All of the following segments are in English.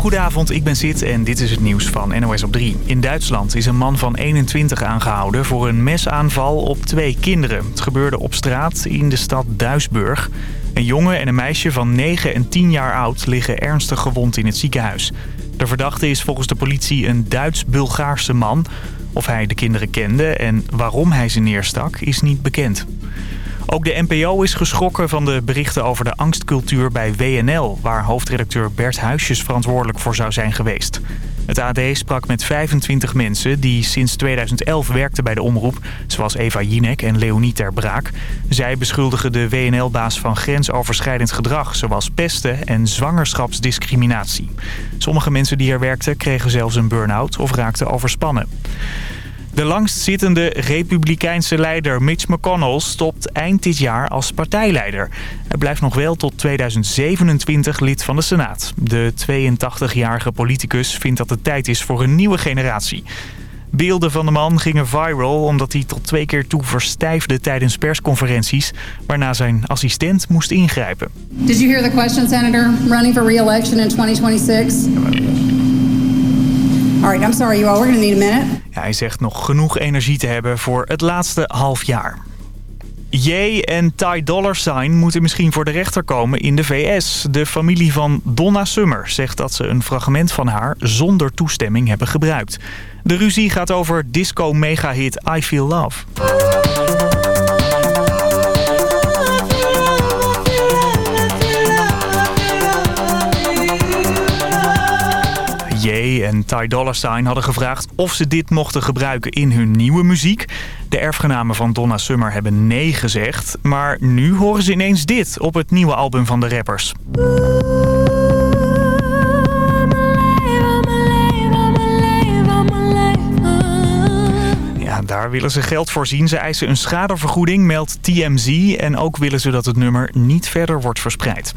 Goedenavond, ik ben Sid en dit is het nieuws van NOS op 3. In Duitsland is een man van 21 aangehouden voor een mesaanval op twee kinderen. Het gebeurde op straat in de stad Duisburg. Een jongen en een meisje van 9 en 10 jaar oud liggen ernstig gewond in het ziekenhuis. De verdachte is volgens de politie een Duits-Bulgaarse man. Of hij de kinderen kende en waarom hij ze neerstak is niet bekend. Ook de NPO is geschrokken van de berichten over de angstcultuur bij WNL... waar hoofdredacteur Bert Huisjes verantwoordelijk voor zou zijn geweest. Het AD sprak met 25 mensen die sinds 2011 werkten bij de omroep... zoals Eva Jinek en Leonie Ter Braak. Zij beschuldigen de WNL-baas van grensoverschrijdend gedrag... zoals pesten en zwangerschapsdiscriminatie. Sommige mensen die er werkten kregen zelfs een burn-out of raakten overspannen. De langstzittende republikeinse leider Mitch McConnell stopt eind dit jaar als partijleider. Hij blijft nog wel tot 2027 lid van de Senaat. De 82-jarige politicus vindt dat het tijd is voor een nieuwe generatie. Beelden van de man gingen viral omdat hij tot twee keer toe verstijfde tijdens persconferenties, waarna zijn assistent moest ingrijpen. Senator? Re-election in 2026? Alright, I'm sorry you all. We're to need a minute. Hij zegt nog genoeg energie te hebben voor het laatste half jaar. Jay en Ty Dollar Sign moeten misschien voor de rechter komen in de VS. De familie van Donna Summer zegt dat ze een fragment van haar zonder toestemming hebben gebruikt. De ruzie gaat over disco megahit I Feel Love. En Ty Dolla Sign hadden gevraagd of ze dit mochten gebruiken in hun nieuwe muziek. De erfgenamen van Donna Summer hebben nee gezegd. Maar nu horen ze ineens dit op het nieuwe album van de rappers. Daar willen ze geld voor zien. Ze eisen een schadevergoeding, meldt TMZ. En ook willen ze dat het nummer niet verder wordt verspreid.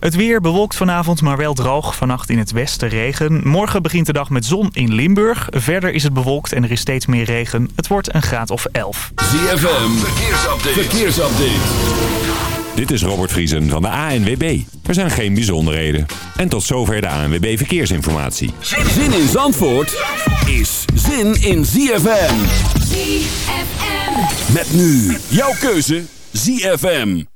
Het weer bewolkt vanavond, maar wel droog. Vannacht in het westen regen. Morgen begint de dag met zon in Limburg. Verder is het bewolkt en er is steeds meer regen. Het wordt een graad of 11. ZFM, verkeersupdate. verkeersupdate. Dit is Robert Vriesen van de ANWB. Er zijn geen bijzonderheden. En tot zover de ANWB Verkeersinformatie. Zin in Zandvoort is zin in ZFM. ZFM. Met nu jouw keuze ZFM.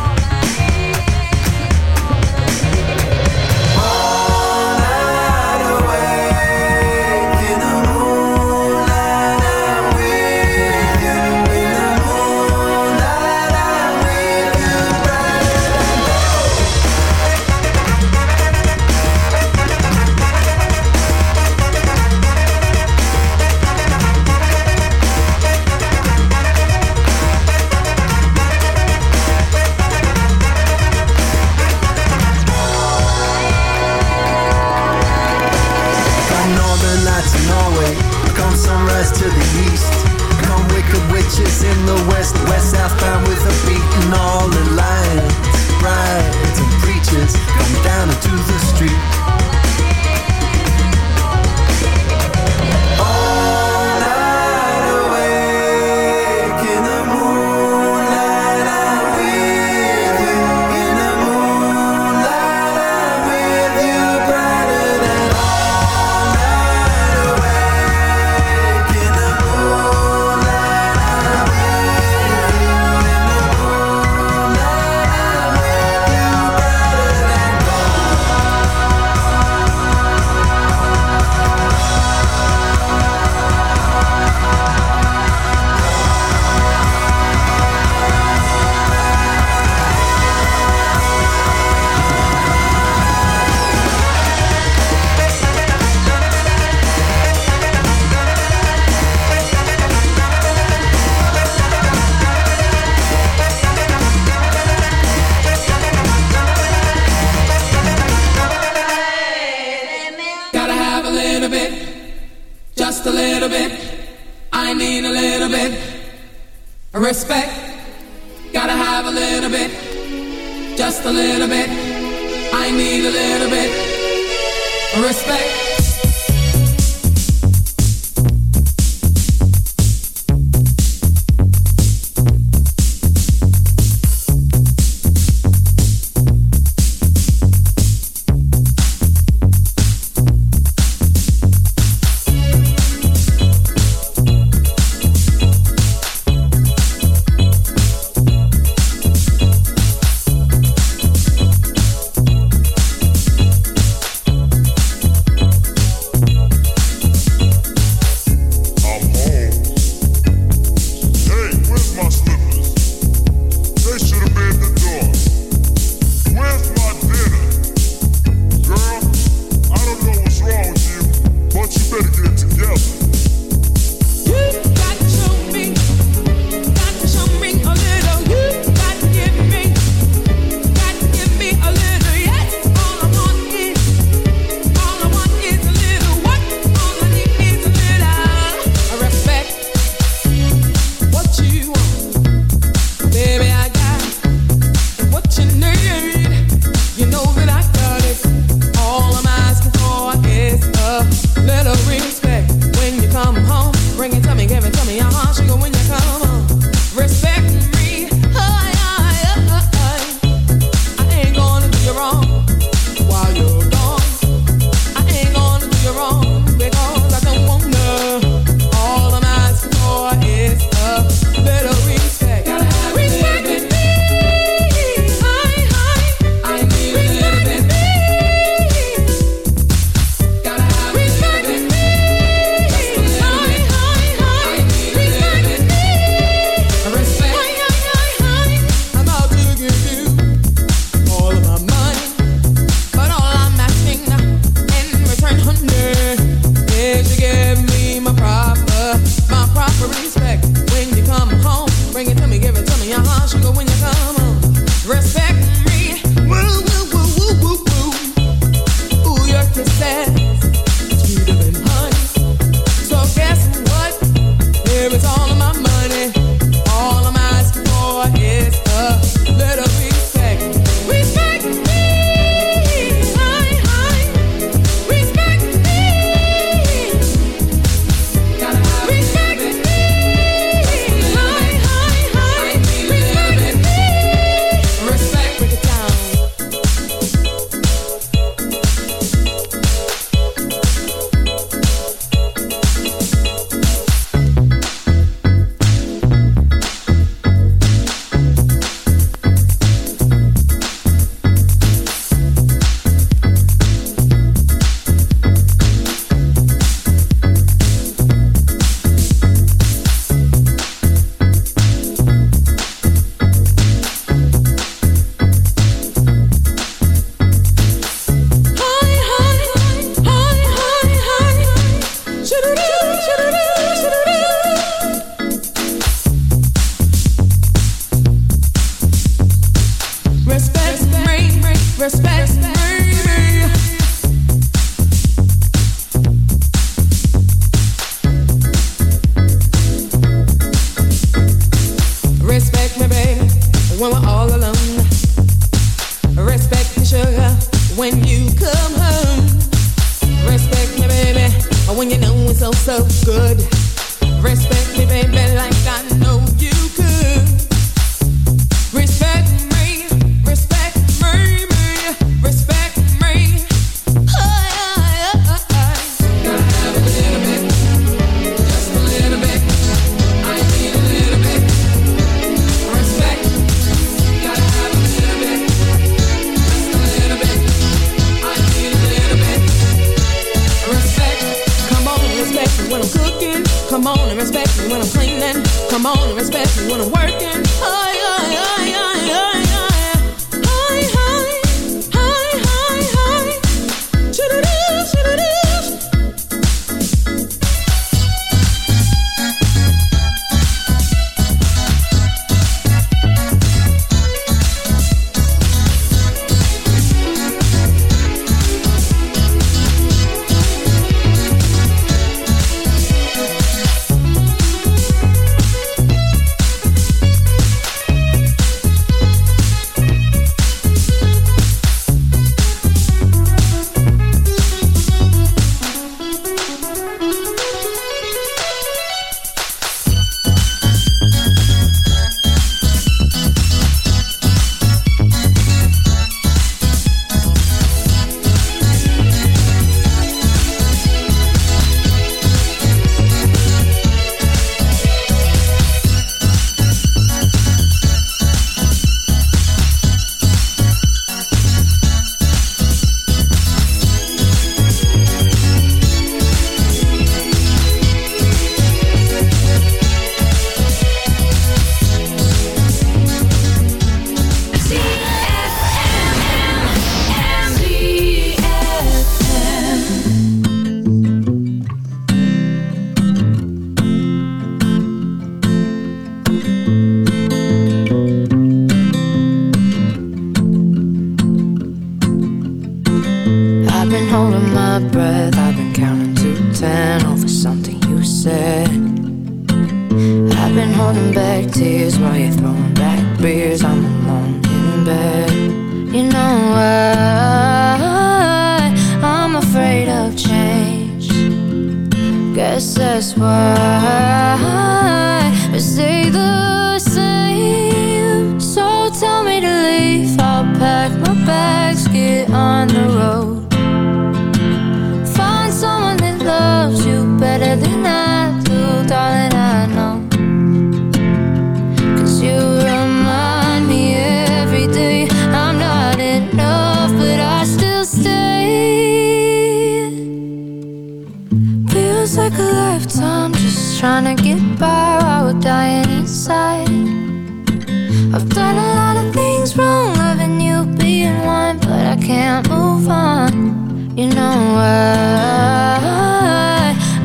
can't move on. You know why?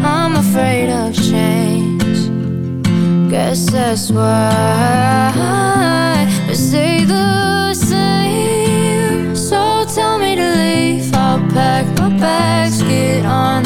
I'm afraid of change. Guess that's why we stay the same. So tell me to leave. I'll pack my bags, get on.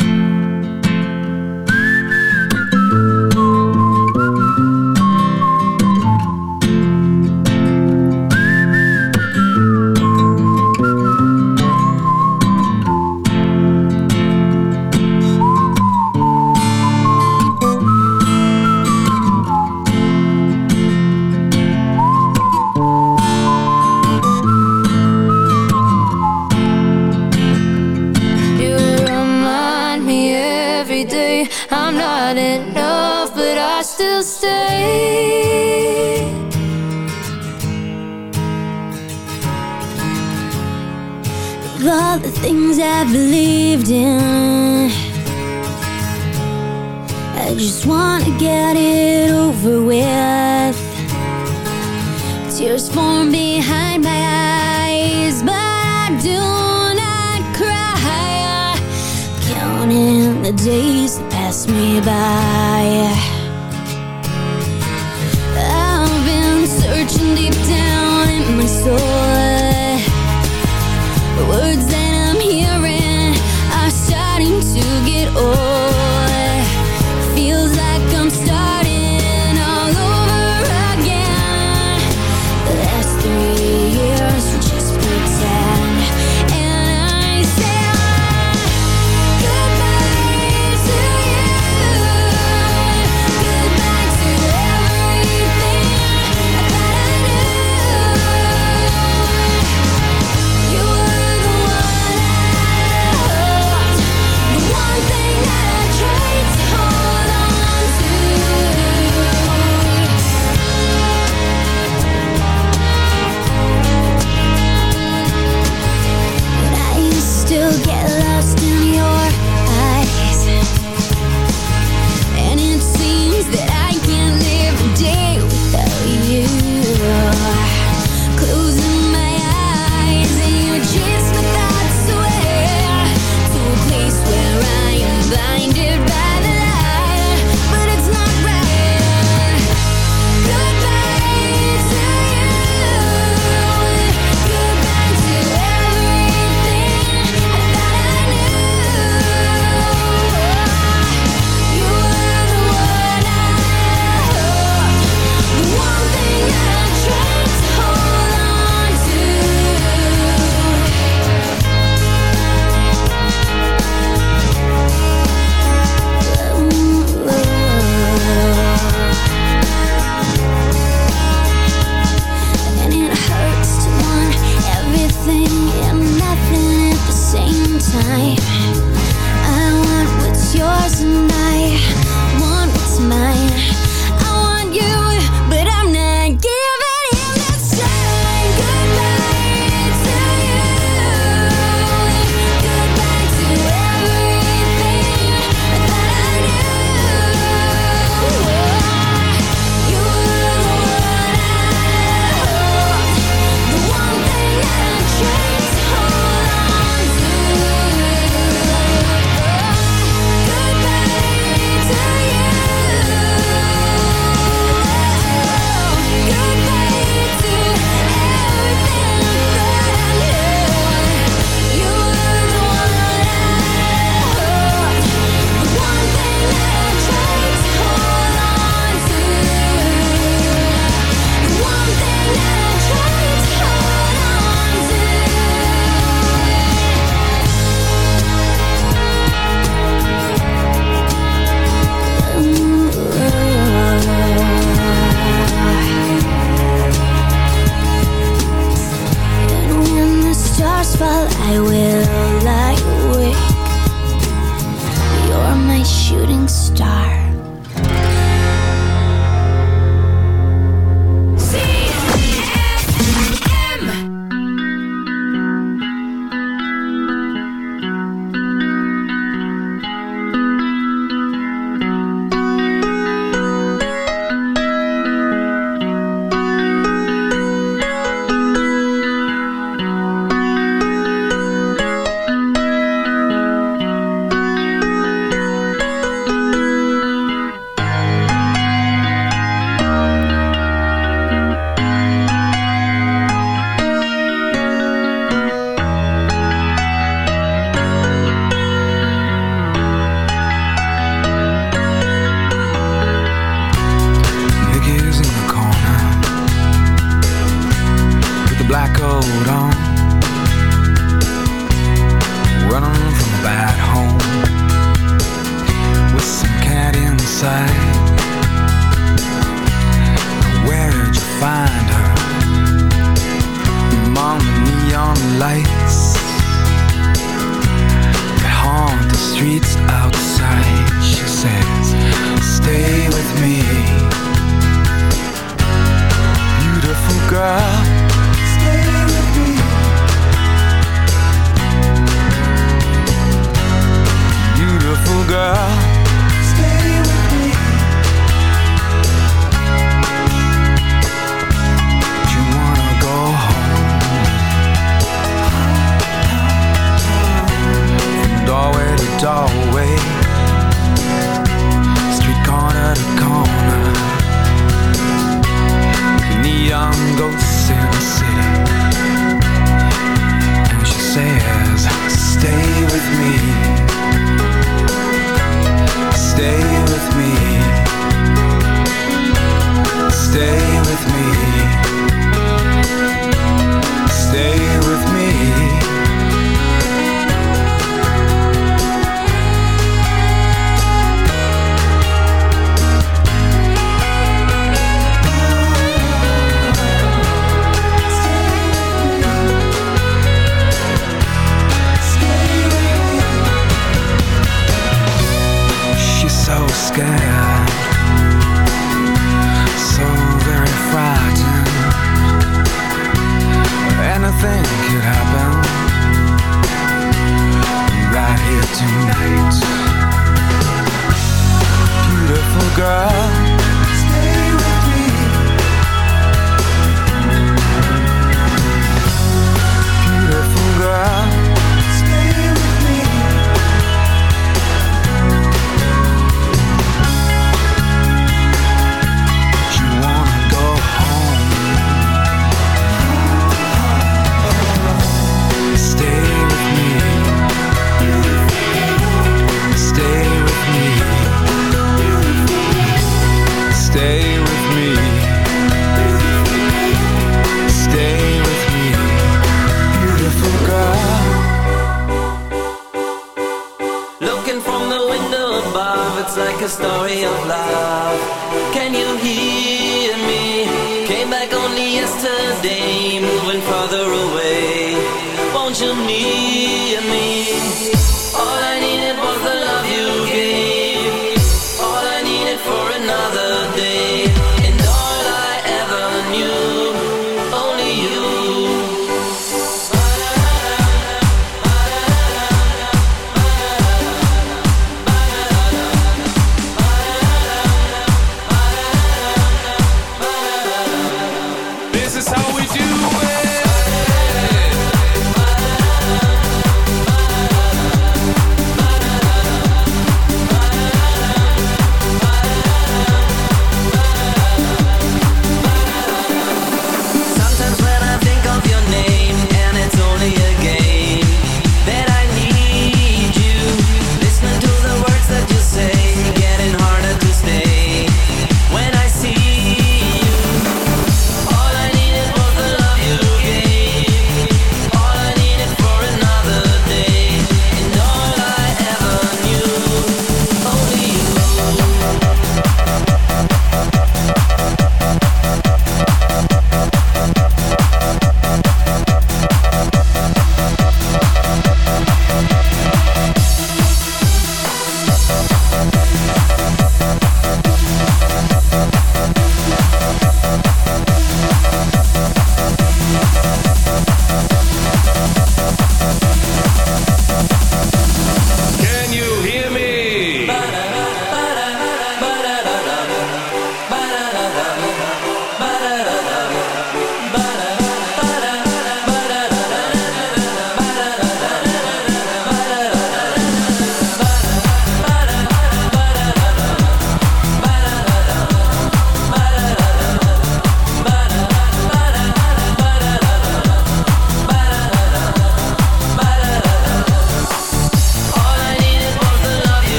believed in. I just want to get it over with. Tears form behind my eyes, but I do not cry. Counting the days that pass me by. nothing could happen right here tonight. Beautiful girl. like a story of love. Can you hear me? Came back only yesterday.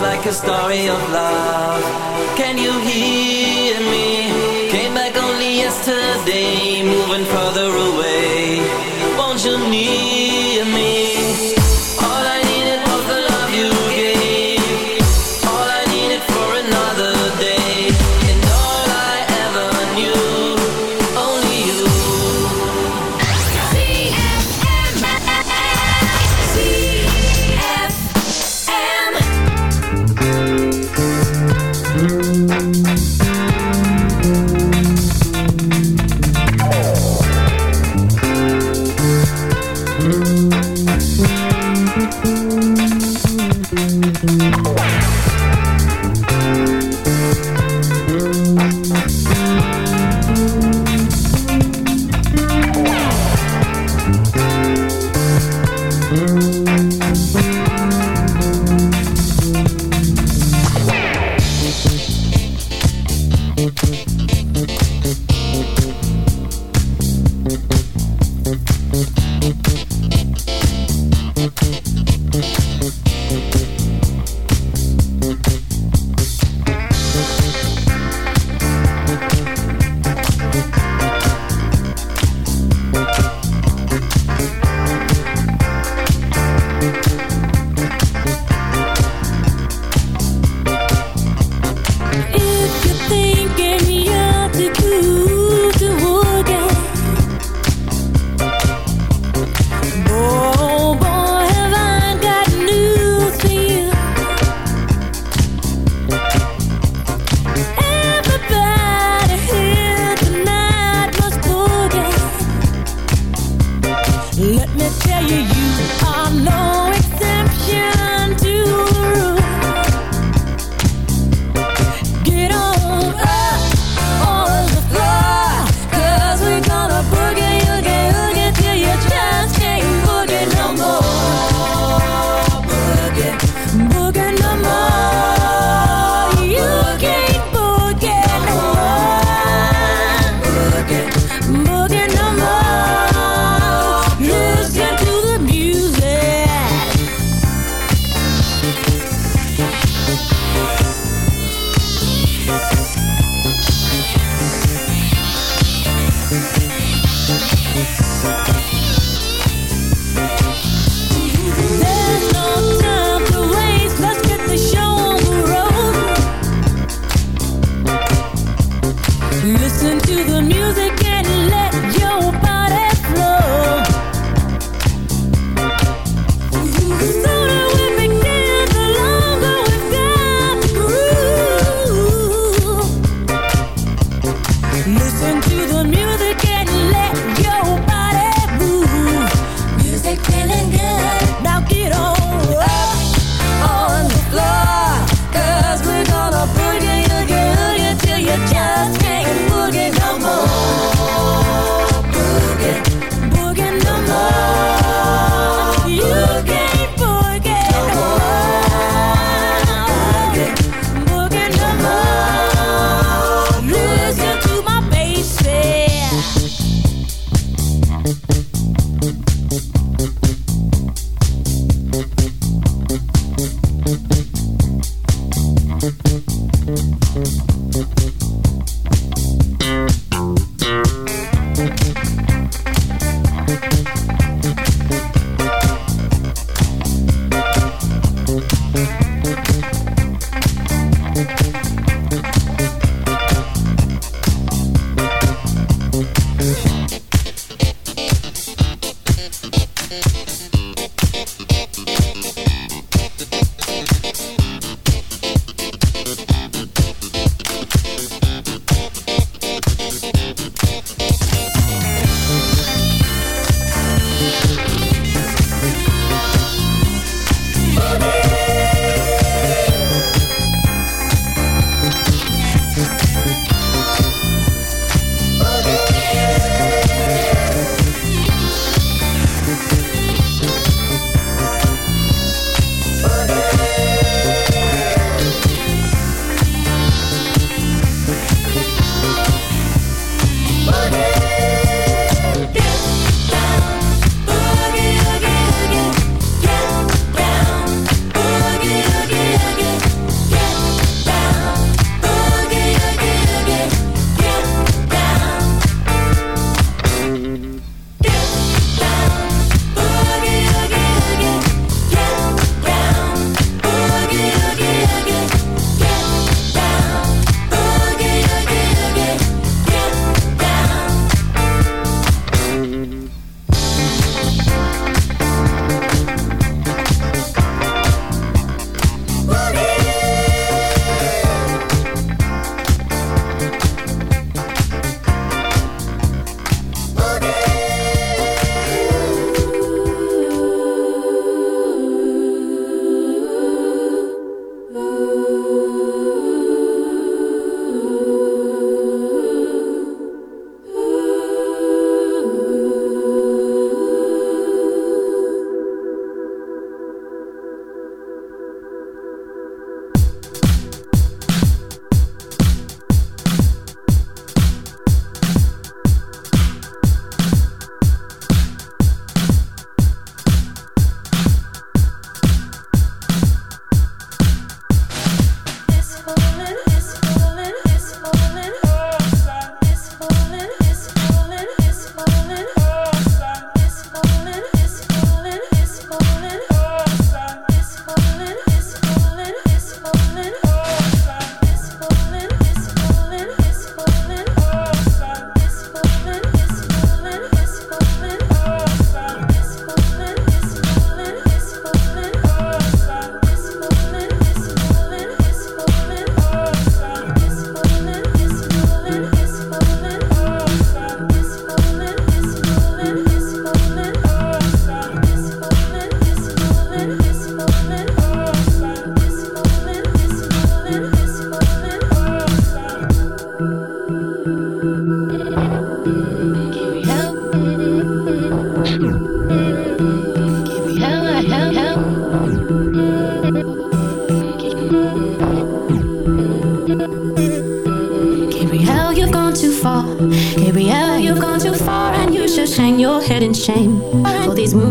A story of love. Can you hear me? Came back only yesterday, moving further away.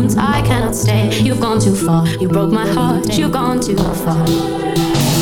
Broke my heart, you've gone too far. You broke my heart. You've gone too So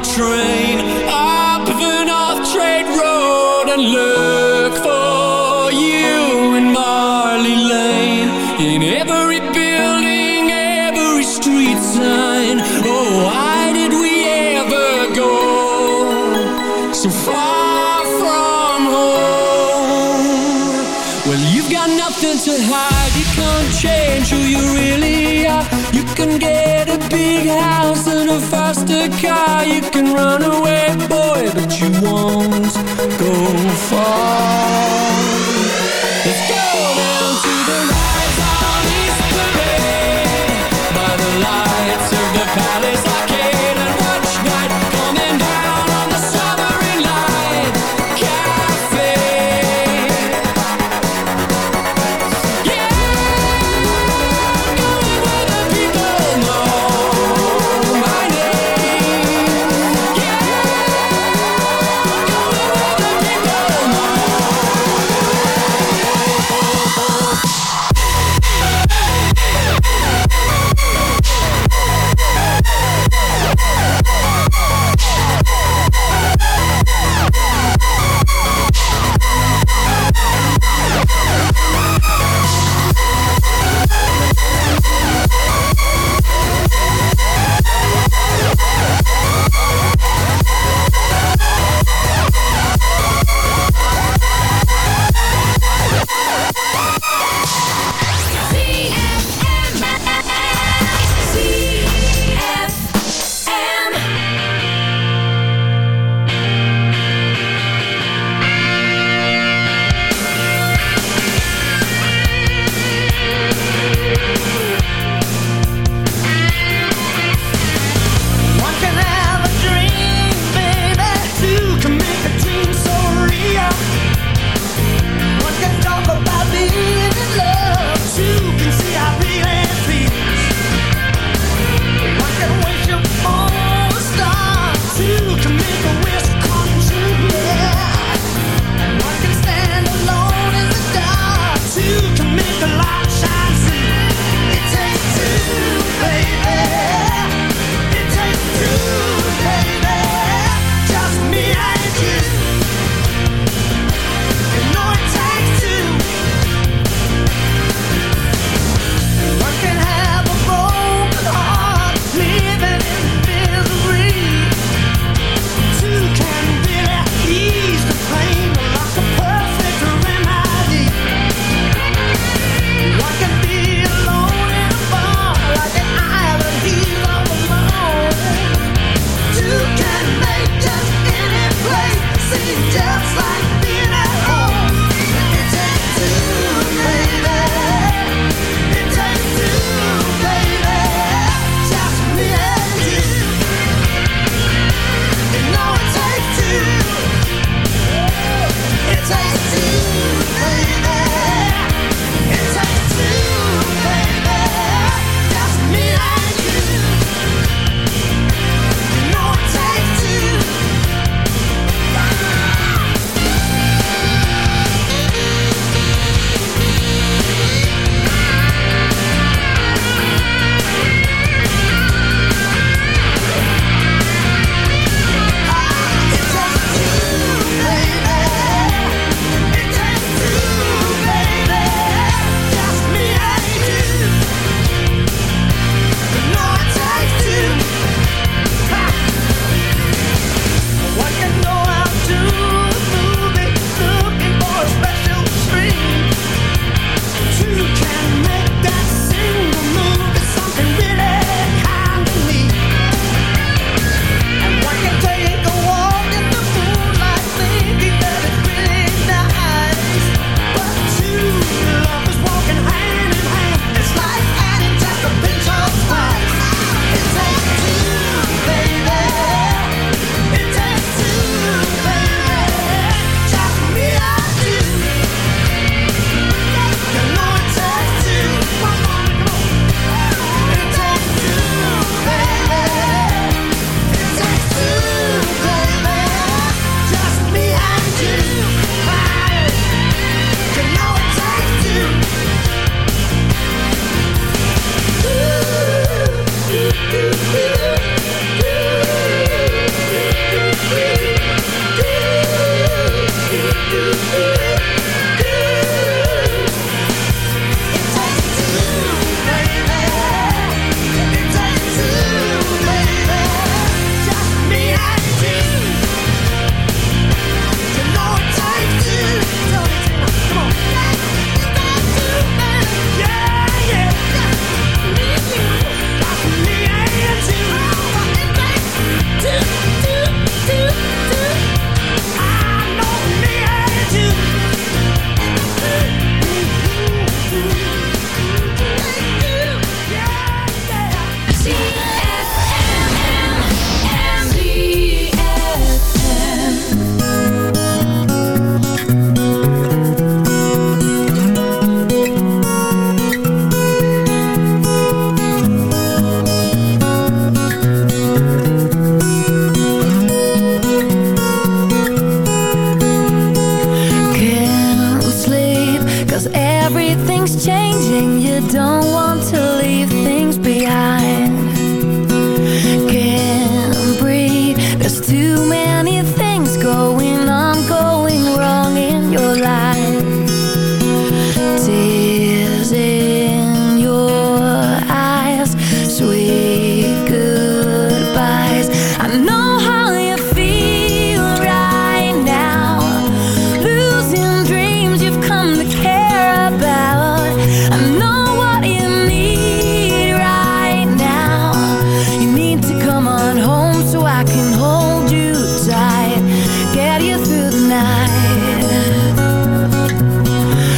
train.